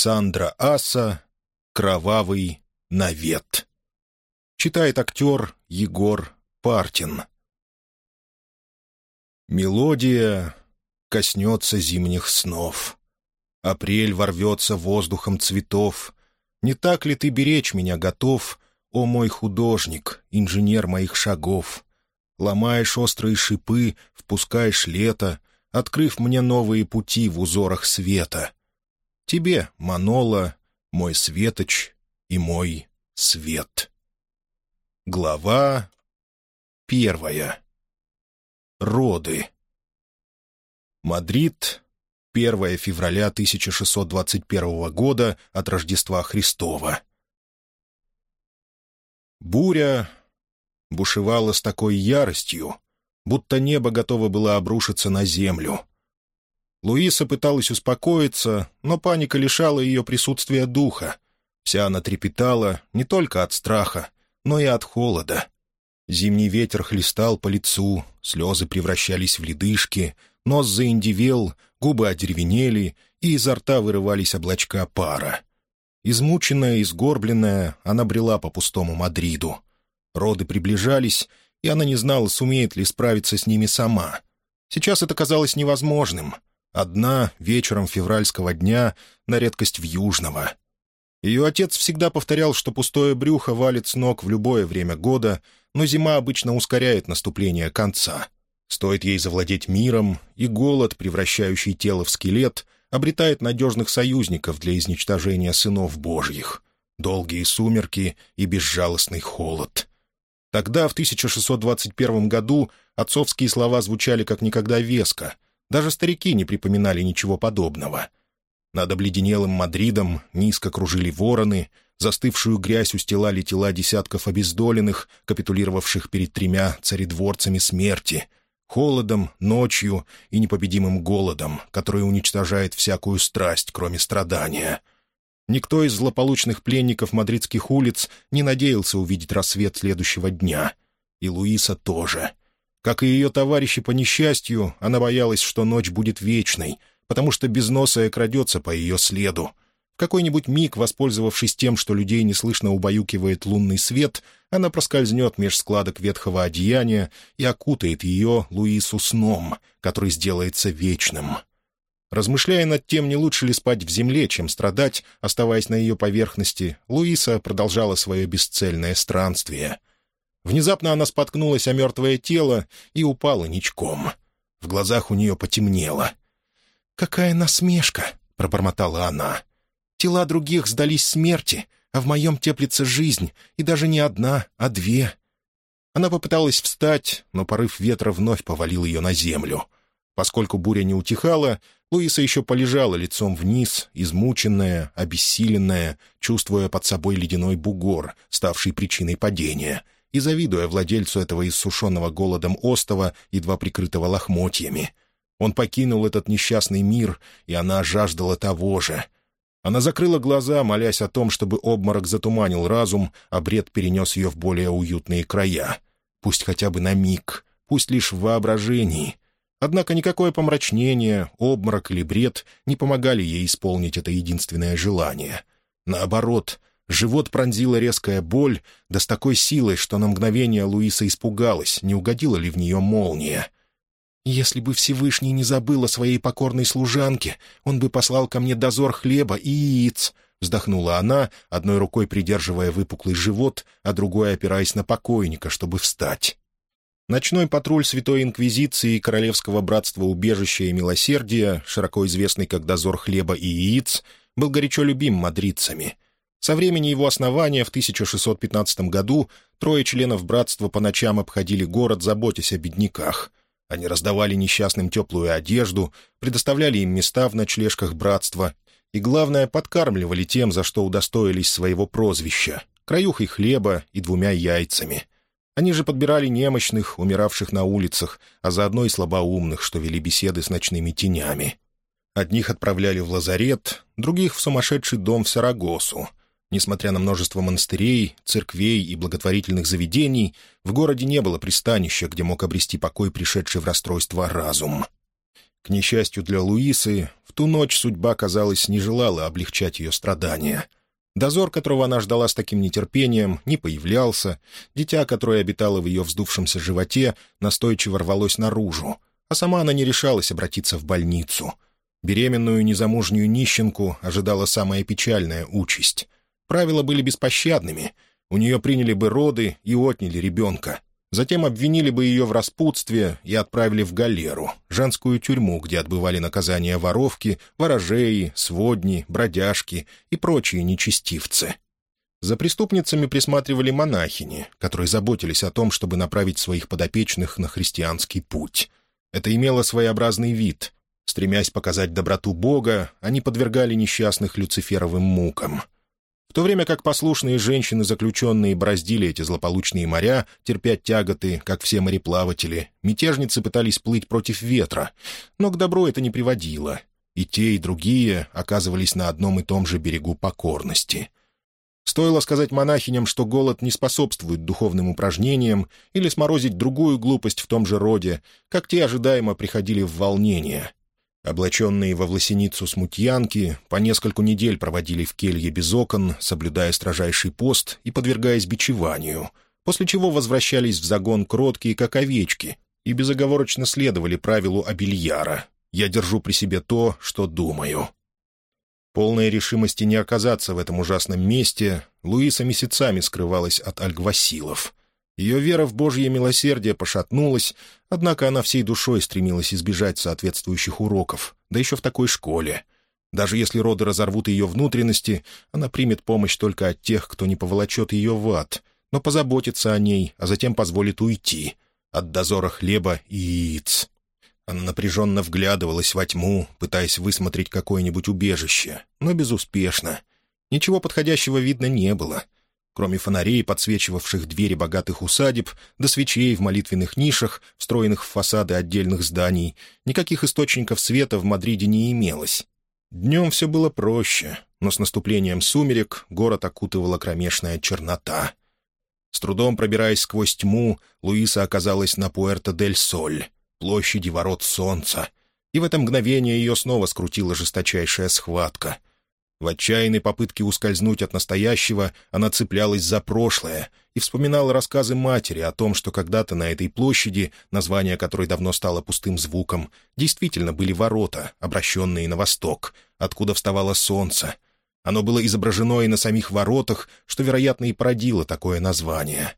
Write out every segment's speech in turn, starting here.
Сандра Аса «Кровавый навет». Читает актер Егор Партин. Мелодия коснется зимних снов. Апрель ворвется воздухом цветов. Не так ли ты беречь меня готов, о мой художник, инженер моих шагов? Ломаешь острые шипы, впускаешь лето, открыв мне новые пути в узорах света. Тебе, Манола, мой светоч и мой свет. Глава первая. Роды. Мадрид, 1 февраля 1621 года от Рождества Христова. Буря бушевала с такой яростью, будто небо готово было обрушиться на землю. Луиса пыталась успокоиться, но паника лишала ее присутствия духа. Вся она трепетала не только от страха, но и от холода. Зимний ветер хлестал по лицу, слезы превращались в ледышки, нос заиндивел, губы одеревенели, и изо рта вырывались облачка пара. Измученная и сгорбленная, она брела по пустому Мадриду. Роды приближались, и она не знала, сумеет ли справиться с ними сама. Сейчас это казалось невозможным — Одна, вечером февральского дня, на редкость в Южного. Ее отец всегда повторял, что пустое брюхо валит с ног в любое время года, но зима обычно ускоряет наступление конца. Стоит ей завладеть миром, и голод, превращающий тело в скелет, обретает надежных союзников для изничтожения сынов Божьих. Долгие сумерки и безжалостный холод. Тогда, в 1621 году, отцовские слова звучали как никогда веско — даже старики не припоминали ничего подобного. Над обледенелым Мадридом низко кружили вороны, застывшую грязь устилали тела десятков обездоленных, капитулировавших перед тремя царедворцами смерти, холодом, ночью и непобедимым голодом, который уничтожает всякую страсть, кроме страдания. Никто из злополучных пленников мадридских улиц не надеялся увидеть рассвет следующего дня. И Луиса тоже. Как и ее товарищи по несчастью, она боялась, что ночь будет вечной, потому что безносая крадется по ее следу. В какой-нибудь миг, воспользовавшись тем, что людей неслышно убаюкивает лунный свет, она проскользнет меж складок ветхого одеяния и окутает ее Луису сном, который сделается вечным. Размышляя над тем, не лучше ли спать в земле, чем страдать, оставаясь на ее поверхности, Луиса продолжала свое бесцельное странствие — Внезапно она споткнулась о мертвое тело и упала ничком. В глазах у нее потемнело. «Какая насмешка!» — пробормотала она. «Тела других сдались смерти, а в моем теплится жизнь, и даже не одна, а две». Она попыталась встать, но порыв ветра вновь повалил ее на землю. Поскольку буря не утихала, Луиса еще полежала лицом вниз, измученная, обессиленная, чувствуя под собой ледяной бугор, ставший причиной падения — и завидуя владельцу этого иссушенного голодом остова, едва прикрытого лохмотьями. Он покинул этот несчастный мир, и она жаждала того же. Она закрыла глаза, молясь о том, чтобы обморок затуманил разум, а бред перенес ее в более уютные края. Пусть хотя бы на миг, пусть лишь в воображении. Однако никакое помрачнение, обморок или бред не помогали ей исполнить это единственное желание. Наоборот, Живот пронзила резкая боль, да с такой силой, что на мгновение Луиса испугалась, не угодила ли в нее молния. «Если бы Всевышний не забыл о своей покорной служанке, он бы послал ко мне дозор хлеба и яиц», — вздохнула она, одной рукой придерживая выпуклый живот, а другой опираясь на покойника, чтобы встать. Ночной патруль Святой Инквизиции и Королевского Братства Убежища и Милосердия, широко известный как дозор хлеба и яиц, был горячо любим мадридцами — со времени его основания в 1615 году трое членов братства по ночам обходили город, заботясь о бедняках. Они раздавали несчастным теплую одежду, предоставляли им места в ночлежках братства и, главное, подкармливали тем, за что удостоились своего прозвища — краюхой хлеба и двумя яйцами. Они же подбирали немощных, умиравших на улицах, а заодно и слабоумных, что вели беседы с ночными тенями. Одних отправляли в лазарет, других — в сумасшедший дом в Сарагосу — Несмотря на множество монастырей, церквей и благотворительных заведений, в городе не было пристанища, где мог обрести покой пришедший в расстройство разум. К несчастью для Луисы, в ту ночь судьба, казалось, не желала облегчать ее страдания. Дозор, которого она ждала с таким нетерпением, не появлялся, дитя, которое обитало в ее вздувшемся животе, настойчиво рвалось наружу, а сама она не решалась обратиться в больницу. Беременную незамужнюю нищенку ожидала самая печальная участь. Правила были беспощадными. У нее приняли бы роды и отняли ребенка. Затем обвинили бы ее в распутстве и отправили в галеру, женскую тюрьму, где отбывали наказания воровки, ворожеи, сводни, бродяжки и прочие нечестивцы. За преступницами присматривали монахини, которые заботились о том, чтобы направить своих подопечных на христианский путь. Это имело своеобразный вид. Стремясь показать доброту Бога, они подвергали несчастных люциферовым мукам — в то время как послушные женщины-заключенные бороздили эти злополучные моря, терпя тяготы, как все мореплаватели, мятежницы пытались плыть против ветра, но к добру это не приводило. И те, и другие оказывались на одном и том же берегу покорности. Стоило сказать монахиням, что голод не способствует духовным упражнениям, или сморозить другую глупость в том же роде, как те ожидаемо приходили в волнение — Облаченные во власеницу смутьянки по нескольку недель проводили в келье без окон, соблюдая строжайший пост и подвергаясь бичеванию, после чего возвращались в загон кроткие, как овечки, и безоговорочно следовали правилу Абельяра «Я держу при себе то, что думаю». Полной решимости не оказаться в этом ужасном месте, Луиса месяцами скрывалась от альгвасилов — ее вера в Божье милосердие пошатнулась, однако она всей душой стремилась избежать соответствующих уроков, да еще в такой школе. Даже если роды разорвут ее внутренности, она примет помощь только от тех, кто не поволочет ее в ад, но позаботится о ней, а затем позволит уйти от дозора хлеба и яиц. Она напряженно вглядывалась во тьму, пытаясь высмотреть какое-нибудь убежище, но безуспешно. Ничего подходящего видно не было — Кроме фонарей, подсвечивавших двери богатых усадеб, до свечей в молитвенных нишах, встроенных в фасады отдельных зданий, никаких источников света в Мадриде не имелось. Днем все было проще, но с наступлением сумерек город окутывала кромешная чернота. С трудом пробираясь сквозь тьму, Луиса оказалась на Пуэрто-дель-Соль, площади ворот солнца, и в это мгновение ее снова скрутила жесточайшая схватка — в отчаянной попытке ускользнуть от настоящего она цеплялась за прошлое и вспоминала рассказы матери о том, что когда-то на этой площади, название которой давно стало пустым звуком, действительно были ворота, обращенные на восток, откуда вставало солнце. Оно было изображено и на самих воротах, что, вероятно, и породило такое название.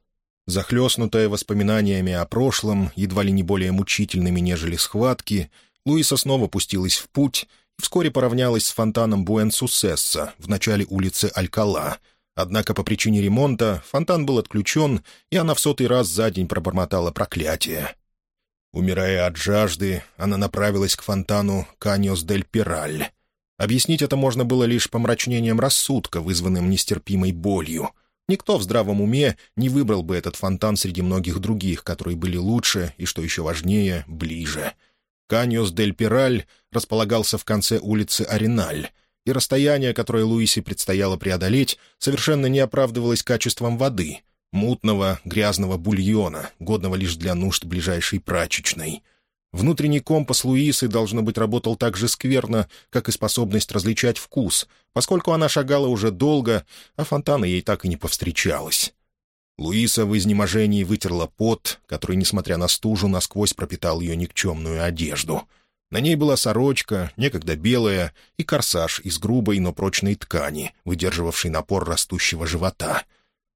Захлестнутая воспоминаниями о прошлом, едва ли не более мучительными, нежели схватки, Луиса снова пустилась в путь — вскоре поравнялась с фонтаном Буэн-Сусесса в начале улицы Алькала. Однако по причине ремонта фонтан был отключен, и она в сотый раз за день пробормотала проклятие. Умирая от жажды, она направилась к фонтану Каньос-дель-Пираль. Объяснить это можно было лишь помрачнением рассудка, вызванным нестерпимой болью. Никто в здравом уме не выбрал бы этот фонтан среди многих других, которые были лучше и, что еще важнее, ближе — Каньос-дель-Пираль располагался в конце улицы Ариналь, и расстояние, которое Луисе предстояло преодолеть, совершенно не оправдывалось качеством воды — мутного, грязного бульона, годного лишь для нужд ближайшей прачечной. Внутренний компас Луисы, должно быть, работал так же скверно, как и способность различать вкус, поскольку она шагала уже долго, а фонтана ей так и не повстречалась. Луиса в изнеможении вытерла пот, который, несмотря на стужу, насквозь пропитал ее никчемную одежду. На ней была сорочка, некогда белая, и корсаж из грубой, но прочной ткани, выдерживавший напор растущего живота.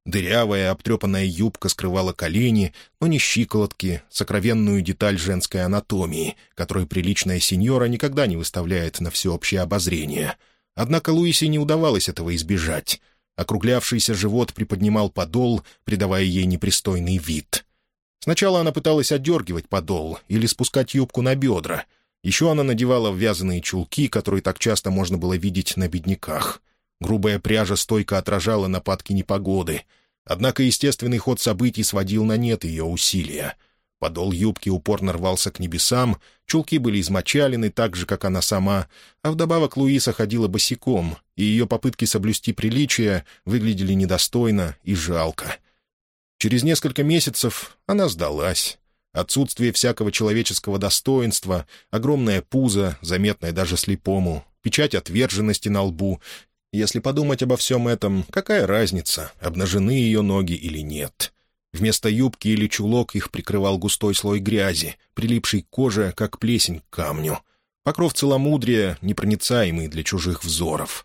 Дырявая, обтрепанная юбка скрывала колени, но не щиколотки, сокровенную деталь женской анатомии, которую приличная сеньора никогда не выставляет на всеобщее обозрение. Однако Луисе не удавалось этого избежать — Округлявшийся живот приподнимал подол, придавая ей непристойный вид. Сначала она пыталась отдергивать подол или спускать юбку на бедра. Еще она надевала вязаные чулки, которые так часто можно было видеть на бедняках. Грубая пряжа стойко отражала нападки непогоды. Однако естественный ход событий сводил на нет ее усилия — Подол юбки упорно рвался к небесам, чулки были измочалены так же, как она сама, а вдобавок Луиса ходила босиком, и ее попытки соблюсти приличия выглядели недостойно и жалко. Через несколько месяцев она сдалась. Отсутствие всякого человеческого достоинства, огромное пузо, заметное даже слепому, печать отверженности на лбу. Если подумать обо всем этом, какая разница, обнажены ее ноги или нет? Вместо юбки или чулок их прикрывал густой слой грязи, прилипший к коже, как плесень к камню. Покров целомудрия, непроницаемый для чужих взоров.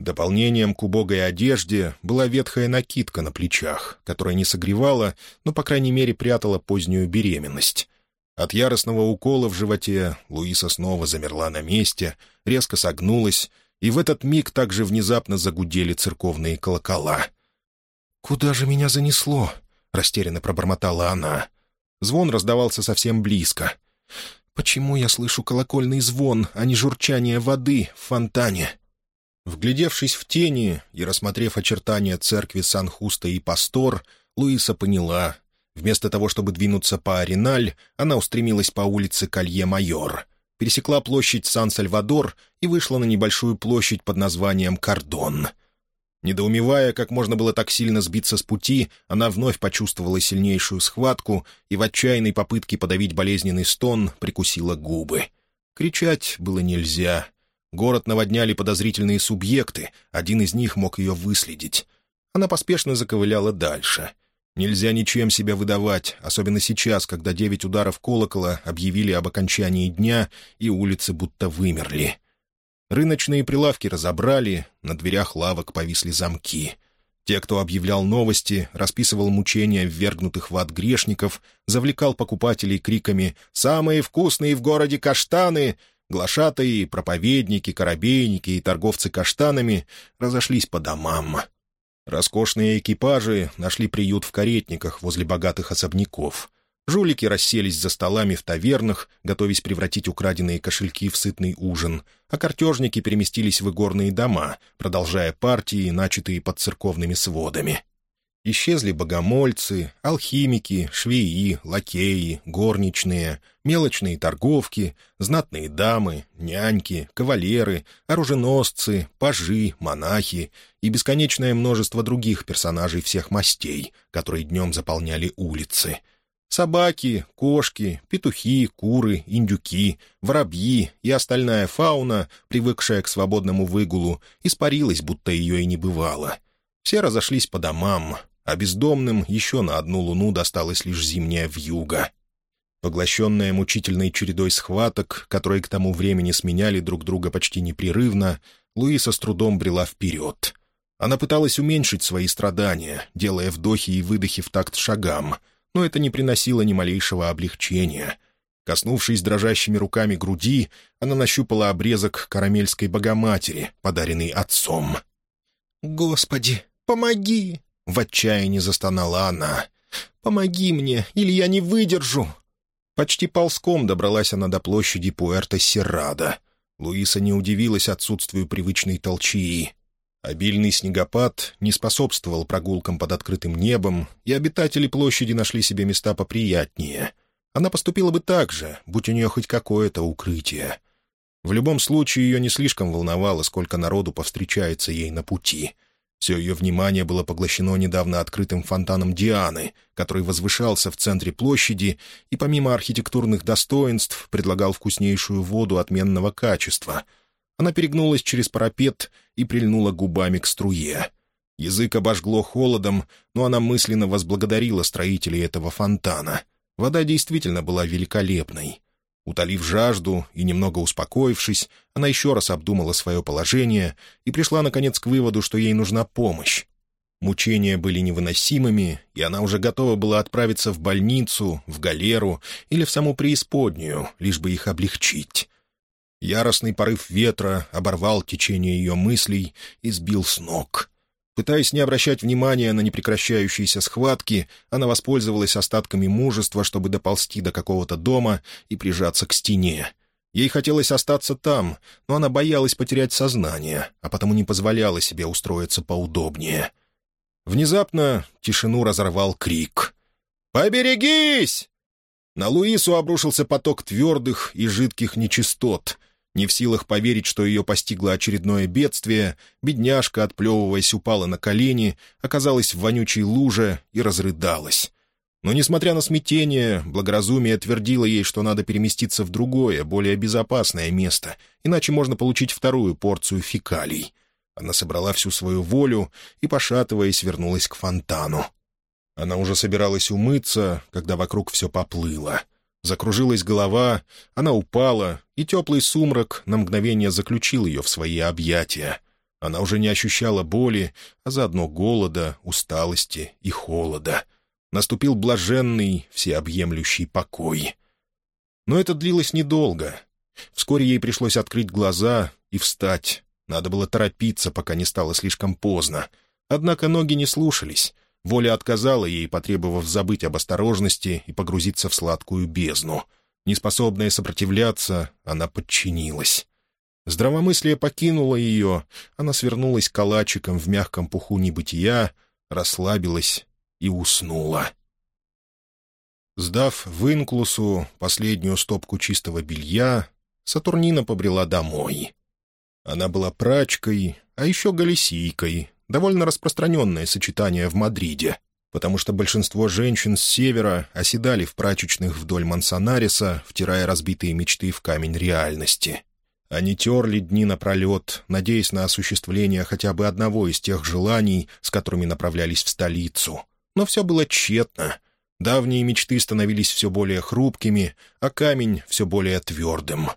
Дополнением к убогой одежде была ветхая накидка на плечах, которая не согревала, но, по крайней мере, прятала позднюю беременность. От яростного укола в животе Луиса снова замерла на месте, резко согнулась, и в этот миг также внезапно загудели церковные колокола. «Куда же меня занесло?» — растерянно пробормотала она. Звон раздавался совсем близко. «Почему я слышу колокольный звон, а не журчание воды в фонтане?» Вглядевшись в тени и рассмотрев очертания церкви Сан-Хуста и Пастор, Луиса поняла. Вместо того, чтобы двинуться по Ариналь, она устремилась по улице Колье-Майор, пересекла площадь Сан-Сальвадор и вышла на небольшую площадь под названием Кардон. Недоумевая, как можно было так сильно сбиться с пути, она вновь почувствовала сильнейшую схватку и в отчаянной попытке подавить болезненный стон прикусила губы. Кричать было нельзя — Город наводняли подозрительные субъекты, один из них мог ее выследить. Она поспешно заковыляла дальше. Нельзя ничем себя выдавать, особенно сейчас, когда девять ударов колокола объявили об окончании дня, и улицы будто вымерли. Рыночные прилавки разобрали, на дверях лавок повисли замки. Те, кто объявлял новости, расписывал мучения ввергнутых в ад грешников, завлекал покупателей криками «Самые вкусные в городе каштаны!» Глашатаи, проповедники, корабейники и торговцы каштанами разошлись по домам. Роскошные экипажи нашли приют в каретниках возле богатых особняков. Жулики расселись за столами в тавернах, готовясь превратить украденные кошельки в сытный ужин, а картежники переместились в игорные дома, продолжая партии, начатые под церковными сводами. Исчезли богомольцы, алхимики, швеи, лакеи, горничные, мелочные торговки, знатные дамы, няньки, кавалеры, оруженосцы, пажи, монахи и бесконечное множество других персонажей всех мастей, которые днем заполняли улицы. Собаки, кошки, петухи, куры, индюки, воробьи и остальная фауна, привыкшая к свободному выгулу, испарилась, будто ее и не бывало. Все разошлись по домам, а бездомным еще на одну луну досталась лишь зимняя вьюга. Поглощенная мучительной чередой схваток, которые к тому времени сменяли друг друга почти непрерывно, Луиса с трудом брела вперед. Она пыталась уменьшить свои страдания, делая вдохи и выдохи в такт шагам, но это не приносило ни малейшего облегчения. Коснувшись дрожащими руками груди, она нащупала обрезок карамельской богоматери, подаренный отцом. «Господи, помоги!» В отчаянии застонала она. «Помоги мне, или я не выдержу!» Почти ползком добралась она до площади Пуэрто-Серрада. Луиса не удивилась отсутствию привычной толчии. Обильный снегопад не способствовал прогулкам под открытым небом, и обитатели площади нашли себе места поприятнее. Она поступила бы так же, будь у нее хоть какое-то укрытие. В любом случае ее не слишком волновало, сколько народу повстречается ей на пути — все ее внимание было поглощено недавно открытым фонтаном Дианы, который возвышался в центре площади и помимо архитектурных достоинств предлагал вкуснейшую воду отменного качества. Она перегнулась через парапет и прильнула губами к струе. Язык обожгло холодом, но она мысленно возблагодарила строителей этого фонтана. Вода действительно была великолепной. Утолив жажду и немного успокоившись, она еще раз обдумала свое положение и пришла, наконец, к выводу, что ей нужна помощь. Мучения были невыносимыми, и она уже готова была отправиться в больницу, в галеру или в саму преисподнюю, лишь бы их облегчить. Яростный порыв ветра оборвал течение ее мыслей и сбил с ног. Пытаясь не обращать внимания на непрекращающиеся схватки, она воспользовалась остатками мужества, чтобы доползти до какого-то дома и прижаться к стене. Ей хотелось остаться там, но она боялась потерять сознание, а потому не позволяла себе устроиться поудобнее. Внезапно тишину разорвал крик. «Поберегись!» На Луису обрушился поток твердых и жидких нечистот — не в силах поверить, что ее постигло очередное бедствие, бедняжка, отплевываясь, упала на колени, оказалась в вонючей луже и разрыдалась. Но, несмотря на смятение, благоразумие твердило ей, что надо переместиться в другое, более безопасное место, иначе можно получить вторую порцию фекалий. Она собрала всю свою волю и, пошатываясь, вернулась к фонтану. Она уже собиралась умыться, когда вокруг все поплыло. Закружилась голова, она упала, и теплый сумрак на мгновение заключил ее в свои объятия. Она уже не ощущала боли, а заодно голода, усталости и холода. Наступил блаженный, всеобъемлющий покой. Но это длилось недолго. Вскоре ей пришлось открыть глаза и встать. Надо было торопиться, пока не стало слишком поздно. Однако ноги не слушались. Воля отказала ей, потребовав забыть об осторожности и погрузиться в сладкую бездну. Неспособная сопротивляться, она подчинилась. Здравомыслие покинуло ее, она свернулась калачиком в мягком пуху небытия, расслабилась и уснула. Сдав в Инклусу последнюю стопку чистого белья, Сатурнина побрела домой. Она была прачкой, а еще галисийкой, довольно распространенное сочетание в Мадриде, потому что большинство женщин с севера оседали в прачечных вдоль Мансонариса, втирая разбитые мечты в камень реальности. Они терли дни напролет, надеясь на осуществление хотя бы одного из тех желаний, с которыми направлялись в столицу. Но все было тщетно. Давние мечты становились все более хрупкими, а камень — все более твердым.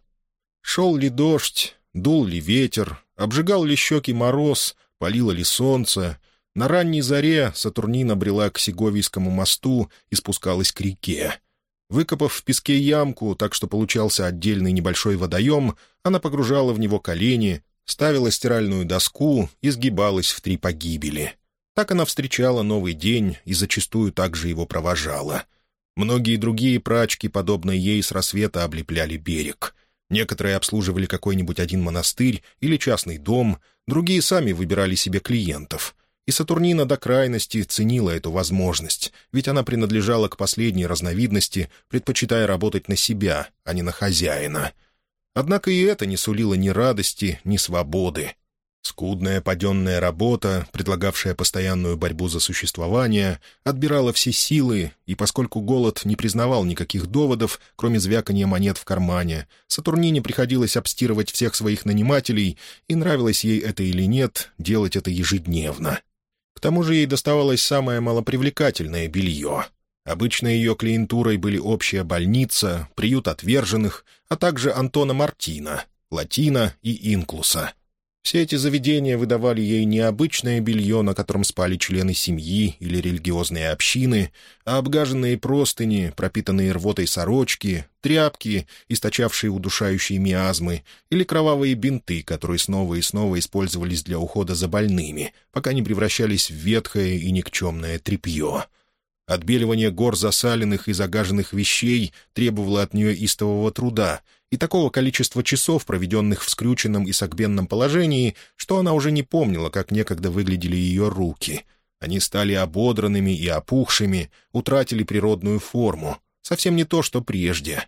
Шел ли дождь, дул ли ветер, обжигал ли щеки мороз, палило ли солнце. На ранней заре Сатурнина брела к Сеговийскому мосту и спускалась к реке. Выкопав в песке ямку, так что получался отдельный небольшой водоем, она погружала в него колени, ставила стиральную доску и сгибалась в три погибели. Так она встречала новый день и зачастую также его провожала. Многие другие прачки, подобные ей, с рассвета облепляли берег. Некоторые обслуживали какой-нибудь один монастырь или частный дом, другие сами выбирали себе клиентов. И Сатурнина до крайности ценила эту возможность, ведь она принадлежала к последней разновидности, предпочитая работать на себя, а не на хозяина. Однако и это не сулило ни радости, ни свободы. Скудная паденная работа, предлагавшая постоянную борьбу за существование, отбирала все силы, и поскольку голод не признавал никаких доводов, кроме звяканья монет в кармане, Сатурнине приходилось обстирывать всех своих нанимателей, и нравилось ей это или нет, делать это ежедневно. К тому же ей доставалось самое малопривлекательное белье. Обычно ее клиентурой были общая больница, приют отверженных, а также Антона Мартина, Латина и Инклуса — все эти заведения выдавали ей не обычное белье, на котором спали члены семьи или религиозные общины, а обгаженные простыни, пропитанные рвотой сорочки, тряпки, источавшие удушающие миазмы, или кровавые бинты, которые снова и снова использовались для ухода за больными, пока не превращались в ветхое и никчемное тряпье. Отбеливание гор засаленных и загаженных вещей требовало от нее истового труда — и такого количества часов, проведенных в скрюченном и согбенном положении, что она уже не помнила, как некогда выглядели ее руки. Они стали ободранными и опухшими, утратили природную форму. Совсем не то, что прежде.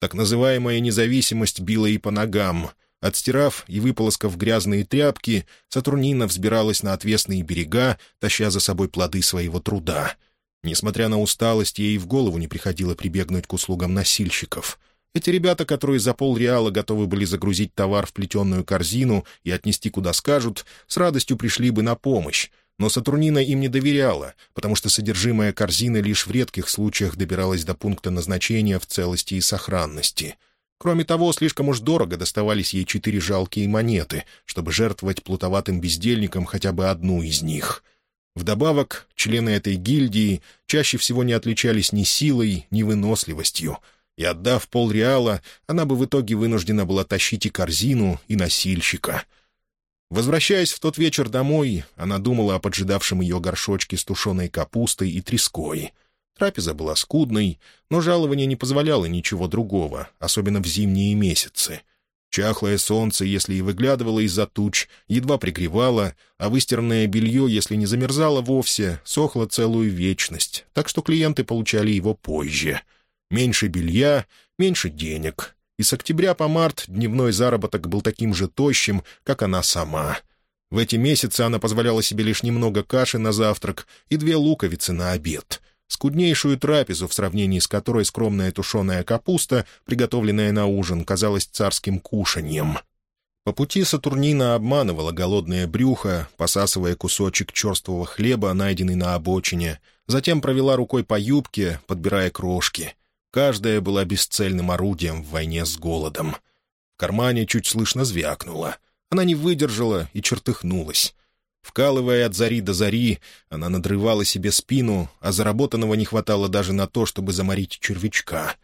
Так называемая независимость била и по ногам. Отстирав и выполоскав грязные тряпки, Сатурнина взбиралась на отвесные берега, таща за собой плоды своего труда. Несмотря на усталость, ей в голову не приходило прибегнуть к услугам носильщиков — эти ребята, которые за полреала готовы были загрузить товар в плетеную корзину и отнести куда скажут, с радостью пришли бы на помощь. Но Сатурнина им не доверяла, потому что содержимое корзины лишь в редких случаях добиралось до пункта назначения в целости и сохранности. Кроме того, слишком уж дорого доставались ей четыре жалкие монеты, чтобы жертвовать плутоватым бездельникам хотя бы одну из них. Вдобавок, члены этой гильдии чаще всего не отличались ни силой, ни выносливостью — и, отдав полреала, она бы в итоге вынуждена была тащить и корзину, и носильщика. Возвращаясь в тот вечер домой, она думала о поджидавшем ее горшочке с тушеной капустой и треской. Трапеза была скудной, но жалование не позволяло ничего другого, особенно в зимние месяцы. Чахлое солнце, если и выглядывало из-за туч, едва пригревало, а выстиранное белье, если не замерзало вовсе, сохло целую вечность, так что клиенты получали его позже — Меньше белья, меньше денег. И с октября по март дневной заработок был таким же тощим, как она сама. В эти месяцы она позволяла себе лишь немного каши на завтрак и две луковицы на обед. Скуднейшую трапезу, в сравнении с которой скромная тушеная капуста, приготовленная на ужин, казалась царским кушаньем. По пути Сатурнина обманывала голодное брюхо, посасывая кусочек черствого хлеба, найденный на обочине, затем провела рукой по юбке, подбирая крошки. Каждая была бесцельным орудием в войне с голодом. В кармане чуть слышно звякнуло. Она не выдержала и чертыхнулась. Вкалывая от зари до зари, она надрывала себе спину, а заработанного не хватало даже на то, чтобы заморить червячка.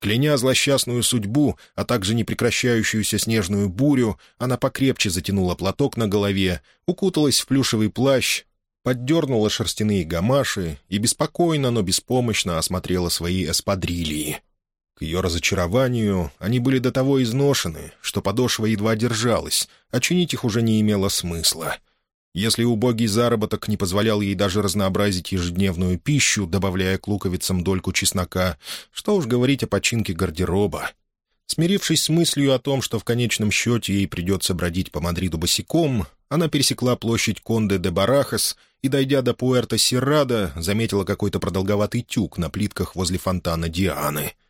Кляня злосчастную судьбу, а также непрекращающуюся снежную бурю, она покрепче затянула платок на голове, укуталась в плюшевый плащ, поддернула шерстяные гамаши и беспокойно, но беспомощно осмотрела свои эспадрильи. К ее разочарованию они были до того изношены, что подошва едва держалась, а чинить их уже не имело смысла — если убогий заработок не позволял ей даже разнообразить ежедневную пищу, добавляя к луковицам дольку чеснока, что уж говорить о починке гардероба. Смирившись с мыслью о том, что в конечном счете ей придется бродить по Мадриду босиком, она пересекла площадь Конде де Барахас и, дойдя до Пуэрто-Сиррада, заметила какой-то продолговатый тюк на плитках возле фонтана Дианы —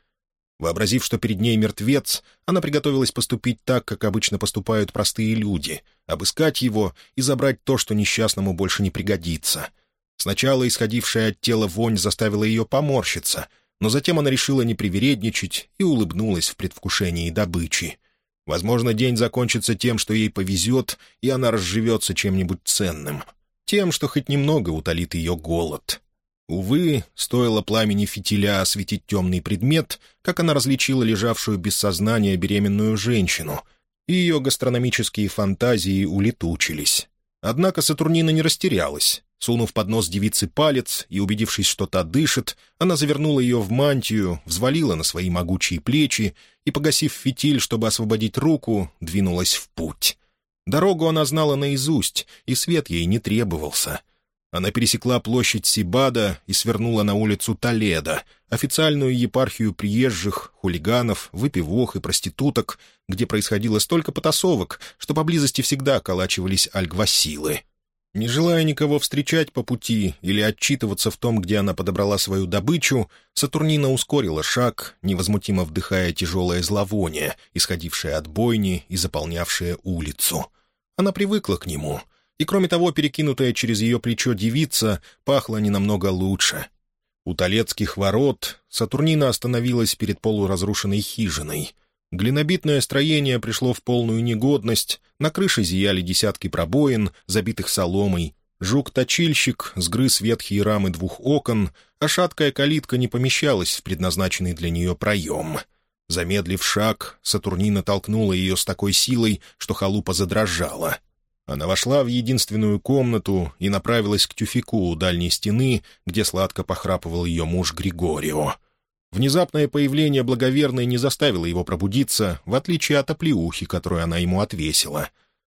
Вообразив, что перед ней мертвец, она приготовилась поступить так, как обычно поступают простые люди — обыскать его и забрать то, что несчастному больше не пригодится. Сначала исходившая от тела вонь заставила ее поморщиться, но затем она решила не привередничать и улыбнулась в предвкушении добычи. Возможно, день закончится тем, что ей повезет, и она разживется чем-нибудь ценным. Тем, что хоть немного утолит ее голод. Увы, стоило пламени фитиля осветить темный предмет, как она различила лежавшую без сознания беременную женщину, и ее гастрономические фантазии улетучились. Однако Сатурнина не растерялась. Сунув под нос девицы палец и убедившись, что та дышит, она завернула ее в мантию, взвалила на свои могучие плечи и, погасив фитиль, чтобы освободить руку, двинулась в путь. Дорогу она знала наизусть, и свет ей не требовался — она пересекла площадь Сибада и свернула на улицу Толедо, официальную епархию приезжих, хулиганов, выпивох и проституток, где происходило столько потасовок, что поблизости всегда околачивались альгвасилы. Не желая никого встречать по пути или отчитываться в том, где она подобрала свою добычу, Сатурнина ускорила шаг, невозмутимо вдыхая тяжелое зловоние, исходившее от бойни и заполнявшее улицу. Она привыкла к нему — и, кроме того, перекинутая через ее плечо девица пахла не намного лучше. У Толецких ворот Сатурнина остановилась перед полуразрушенной хижиной. Глинобитное строение пришло в полную негодность, на крыше зияли десятки пробоин, забитых соломой, Жук-точильщик сгрыз ветхие рамы двух окон, а шаткая калитка не помещалась в предназначенный для нее проем. Замедлив шаг, Сатурнина толкнула ее с такой силой, что халупа задрожала — она вошла в единственную комнату и направилась к тюфику у дальней стены, где сладко похрапывал ее муж Григорио. Внезапное появление благоверной не заставило его пробудиться, в отличие от оплеухи, которую она ему отвесила.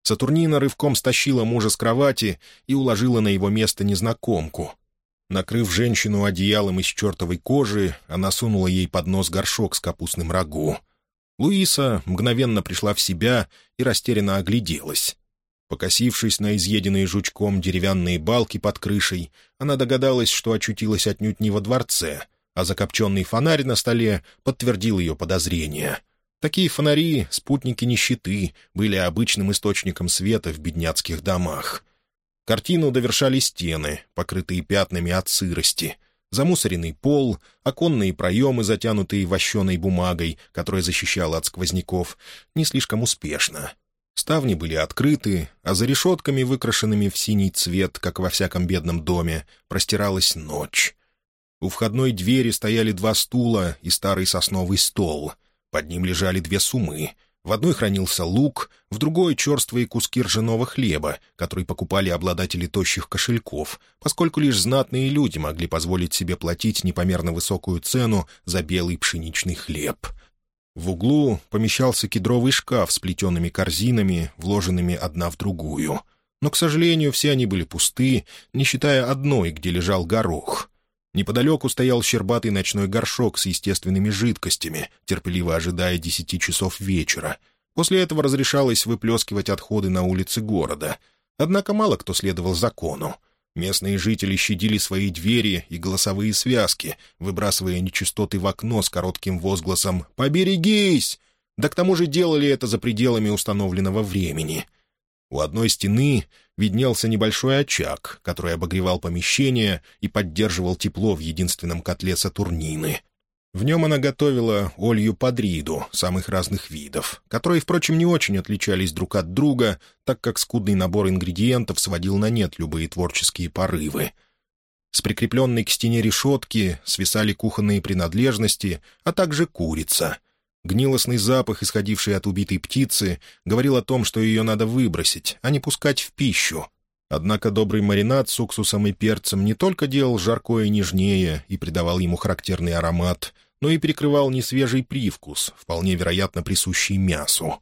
Сатурнина рывком стащила мужа с кровати и уложила на его место незнакомку. Накрыв женщину одеялом из чертовой кожи, она сунула ей под нос горшок с капустным рагу. Луиса мгновенно пришла в себя и растерянно огляделась. Покосившись на изъеденные жучком деревянные балки под крышей, она догадалась, что очутилась отнюдь не во дворце, а закопченный фонарь на столе подтвердил ее подозрения. Такие фонари, спутники нищеты, были обычным источником света в бедняцких домах. Картину довершали стены, покрытые пятнами от сырости, замусоренный пол, оконные проемы, затянутые вощеной бумагой, которая защищала от сквозняков, не слишком успешно — Ставни были открыты, а за решетками, выкрашенными в синий цвет, как во всяком бедном доме, простиралась ночь. У входной двери стояли два стула и старый сосновый стол. Под ним лежали две сумы. В одной хранился лук, в другой — черствые куски ржаного хлеба, которые покупали обладатели тощих кошельков, поскольку лишь знатные люди могли позволить себе платить непомерно высокую цену за белый пшеничный хлеб — в углу помещался кедровый шкаф с плетеными корзинами, вложенными одна в другую. Но, к сожалению, все они были пусты, не считая одной, где лежал горох. Неподалеку стоял щербатый ночной горшок с естественными жидкостями, терпеливо ожидая десяти часов вечера. После этого разрешалось выплескивать отходы на улицы города. Однако мало кто следовал закону. Местные жители щадили свои двери и голосовые связки, выбрасывая нечистоты в окно с коротким возгласом «Поберегись!» Да к тому же делали это за пределами установленного времени. У одной стены виднелся небольшой очаг, который обогревал помещение и поддерживал тепло в единственном котле Сатурнины. В нем она готовила олью подриду самых разных видов, которые, впрочем, не очень отличались друг от друга, так как скудный набор ингредиентов сводил на нет любые творческие порывы. С прикрепленной к стене решетки свисали кухонные принадлежности, а также курица. Гнилостный запах, исходивший от убитой птицы, говорил о том, что ее надо выбросить, а не пускать в пищу, Однако добрый маринад с уксусом и перцем не только делал жаркое нежнее и придавал ему характерный аромат, но и перекрывал несвежий привкус, вполне вероятно присущий мясу.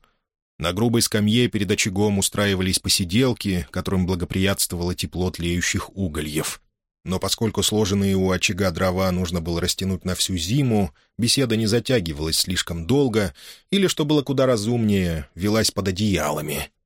На грубой скамье перед очагом устраивались посиделки, которым благоприятствовало тепло тлеющих угольев. Но поскольку сложенные у очага дрова нужно было растянуть на всю зиму, беседа не затягивалась слишком долго или, что было куда разумнее, велась под одеялами —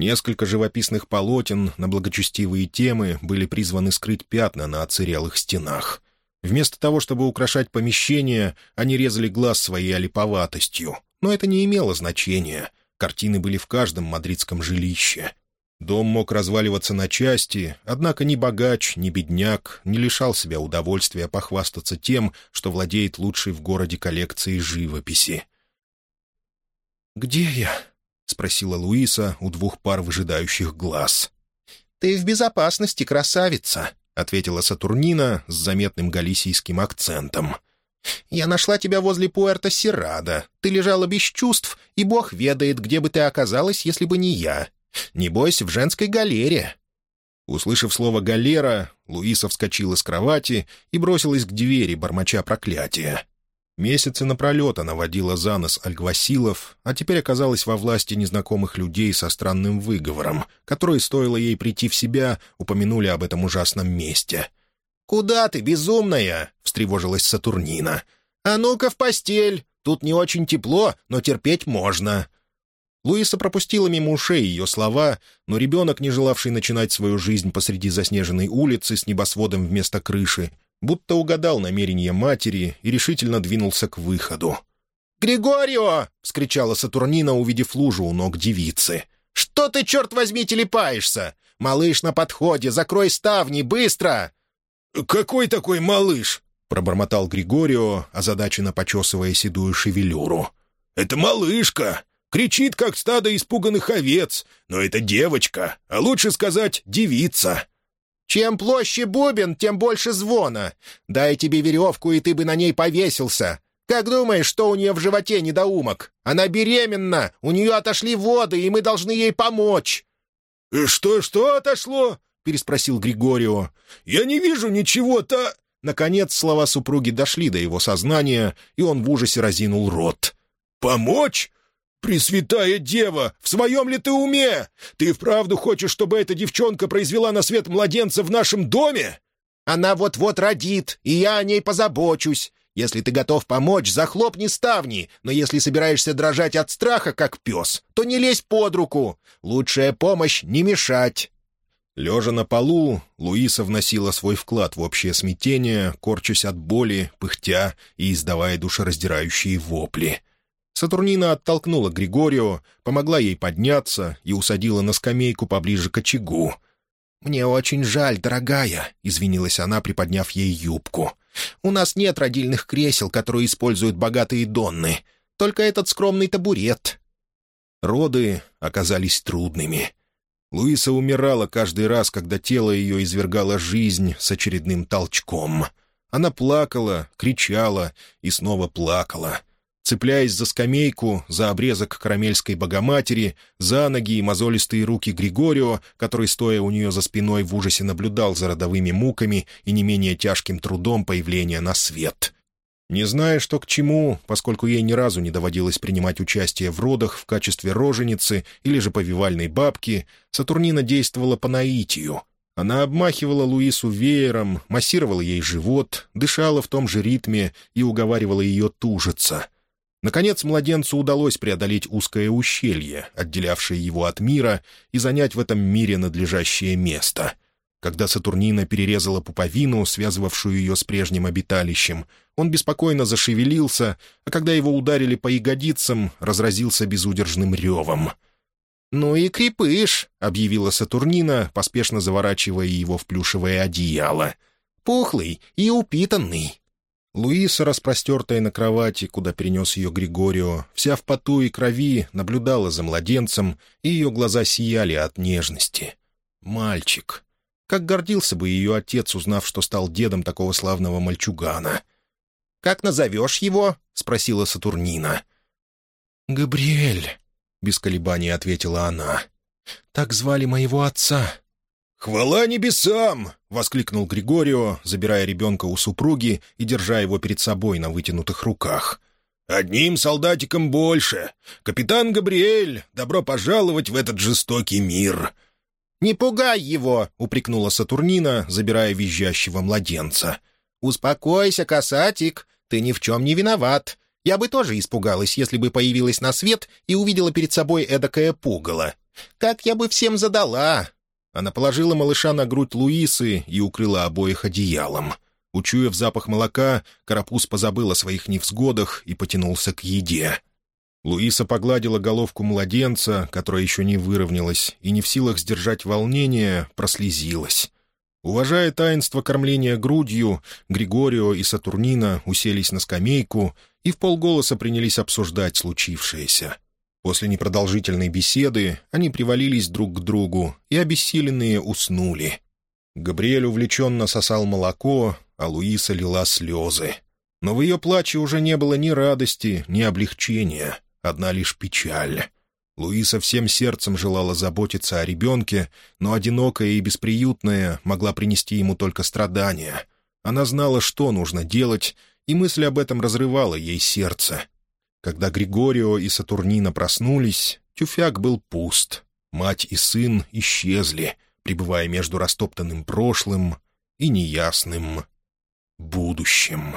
Несколько живописных полотен на благочестивые темы были призваны скрыть пятна на оцерелых стенах. Вместо того, чтобы украшать помещение, они резали глаз своей олиповатостью. Но это не имело значения. Картины были в каждом мадридском жилище. Дом мог разваливаться на части, однако ни богач, ни бедняк не лишал себя удовольствия похвастаться тем, что владеет лучшей в городе коллекцией живописи. «Где я?» — спросила Луиса у двух пар выжидающих глаз. «Ты в безопасности, красавица», — ответила Сатурнина с заметным галисийским акцентом. «Я нашла тебя возле Пуэрто-Сирада. Ты лежала без чувств, и бог ведает, где бы ты оказалась, если бы не я. Небось, в женской галере». Услышав слово «галера», Луиса вскочила с кровати и бросилась к двери, бормоча проклятия. Месяцы напролет она водила за нос альгвасилов, а теперь оказалась во власти незнакомых людей со странным выговором, которые, стоило ей прийти в себя, упомянули об этом ужасном месте. «Куда ты, безумная?» — встревожилась Сатурнина. «А ну-ка в постель! Тут не очень тепло, но терпеть можно!» Луиса пропустила мимо ушей ее слова, но ребенок, не желавший начинать свою жизнь посреди заснеженной улицы с небосводом вместо крыши, будто угадал намерение матери и решительно двинулся к выходу. «Григорио!» — вскричала Сатурнина, увидев лужу у ног девицы. «Что ты, черт возьми, телепаешься? Малыш на подходе, закрой ставни, быстро!» «Какой такой малыш?» — пробормотал Григорио, озадаченно почесывая седую шевелюру. «Это малышка! Кричит, как стадо испуганных овец, но это девочка, а лучше сказать девица. Чем площе бубен, тем больше звона. Дай тебе веревку, и ты бы на ней повесился. Как думаешь, что у нее в животе недоумок? Она беременна, у нее отошли воды, и мы должны ей помочь». «Что-что отошло?» — переспросил Григорио. «Я не вижу ничего-то...» Наконец слова супруги дошли до его сознания, и он в ужасе разинул рот. «Помочь? «Пресвятая Дева, в своем ли ты уме? Ты вправду хочешь, чтобы эта девчонка произвела на свет младенца в нашем доме?» «Она вот-вот родит, и я о ней позабочусь. Если ты готов помочь, захлопни ставни, но если собираешься дрожать от страха, как пес, то не лезь под руку. Лучшая помощь — не мешать». Лежа на полу, Луиса вносила свой вклад в общее смятение, корчась от боли, пыхтя и издавая душераздирающие вопли — Сатурнина оттолкнула Григорию, помогла ей подняться и усадила на скамейку поближе к очагу. «Мне очень жаль, дорогая», — извинилась она, приподняв ей юбку. «У нас нет родильных кресел, которые используют богатые донны. Только этот скромный табурет». Роды оказались трудными. Луиса умирала каждый раз, когда тело ее извергало жизнь с очередным толчком. Она плакала, кричала и снова плакала — цепляясь за скамейку, за обрезок карамельской богоматери, за ноги и мозолистые руки Григорио, который, стоя у нее за спиной, в ужасе наблюдал за родовыми муками и не менее тяжким трудом появления на свет. Не зная, что к чему, поскольку ей ни разу не доводилось принимать участие в родах в качестве роженицы или же повивальной бабки, Сатурнина действовала по наитию. Она обмахивала Луису веером, массировала ей живот, дышала в том же ритме и уговаривала ее тужиться — Наконец, младенцу удалось преодолеть узкое ущелье, отделявшее его от мира, и занять в этом мире надлежащее место. Когда Сатурнина перерезала пуповину, связывавшую ее с прежним обиталищем, он беспокойно зашевелился, а когда его ударили по ягодицам, разразился безудержным ревом. «Ну и крепыш», — объявила Сатурнина, поспешно заворачивая его в плюшевое одеяло. «Пухлый и упитанный». Луиса, распростертая на кровати, куда перенес ее Григорио, вся в поту и крови, наблюдала за младенцем, и ее глаза сияли от нежности. «Мальчик». Как гордился бы ее отец, узнав, что стал дедом такого славного мальчугана. «Как назовешь его?» — спросила Сатурнина. «Габриэль», — без колебаний ответила она. «Так звали моего отца». «Хвала небесам!» — воскликнул Григорио, забирая ребенка у супруги и держа его перед собой на вытянутых руках. «Одним солдатиком больше. Капитан Габриэль, добро пожаловать в этот жестокий мир!» «Не пугай его!» — упрекнула Сатурнина, забирая визжащего младенца. «Успокойся, касатик, ты ни в чем не виноват. Я бы тоже испугалась, если бы появилась на свет и увидела перед собой эдакое пугало. Как я бы всем задала!» Она положила малыша на грудь Луисы и укрыла обоих одеялом. Учуяв запах молока, Карапуз позабыл о своих невзгодах и потянулся к еде. Луиса погладила головку младенца, которая еще не выровнялась, и не в силах сдержать волнение, прослезилась. Уважая таинство кормления грудью, Григорио и Сатурнина уселись на скамейку и в полголоса принялись обсуждать случившееся. После непродолжительной беседы они привалились друг к другу и обессиленные уснули. Габриэль увлеченно сосал молоко, а Луиса лила слезы. Но в ее плаче уже не было ни радости, ни облегчения — одна лишь печаль. Луиса всем сердцем желала заботиться о ребенке, но одинокая и бесприютная могла принести ему только страдания. Она знала, что нужно делать, и мысль об этом разрывала ей сердце. Когда Григорио и Сатурнина проснулись, тюфяк был пуст. Мать и сын исчезли, пребывая между растоптанным прошлым и неясным будущим.